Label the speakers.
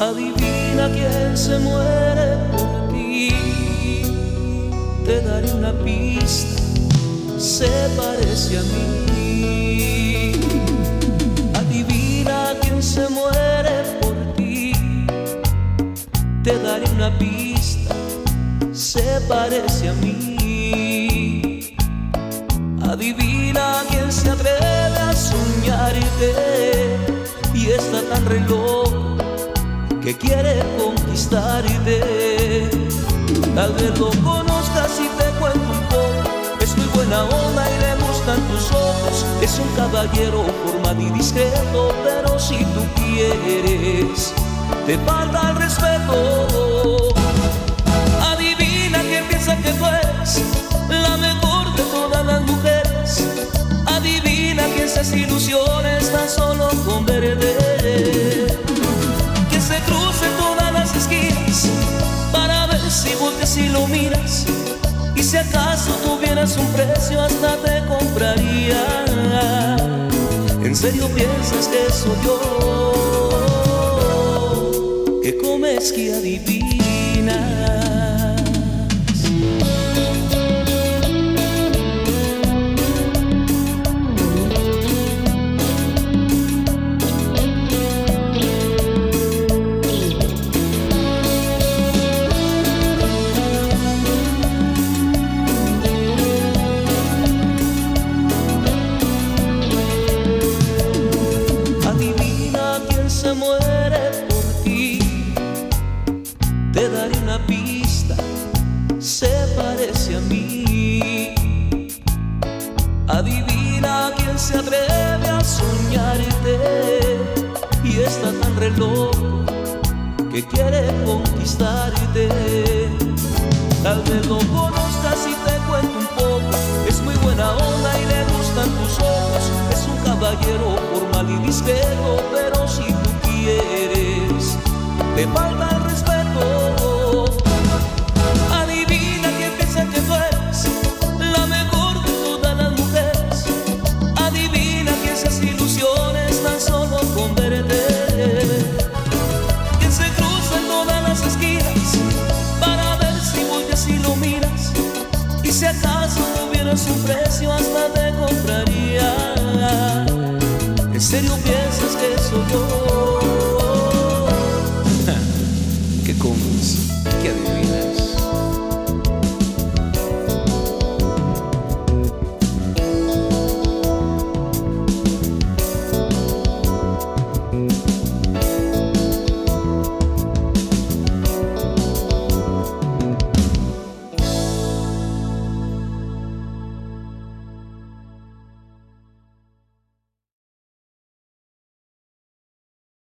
Speaker 1: Adivina quién se muere por ti. Te daré una pista, se parece a mí. Adivina quién se muere por ti. Te daré una pista, se parece a mí. Adivina quién se atreve a soñarte y está tan reloj que quiere conquistarte. Tal vez lo conozcas y te cuento un poco. Es muy buena onda y le gustan tus ojos. Es un caballero formal y discreto, pero si tú quieres, te falta el respeto. Adivina que piensa que tú eres la mejor de todas las mujeres. Adivina que esas ilusiones tan solo con verde cruce todas las esquinas para ver si volteas y lo miras. Y si acaso tuvieras un precio, hasta te compraría. ¿En serio piensas que soy yo? Que comes que adivina. se atreve a soñarte y está tan reloj que quiere conquistarte. Tal vez lo conozcas y te cuento un poco. Es muy buena onda y le gustan tus ojos. Es un caballero formal y discreto, pero si tú quieres, te falta hubiera su precio hasta te compraría. ¿En serio piensas que soy yo?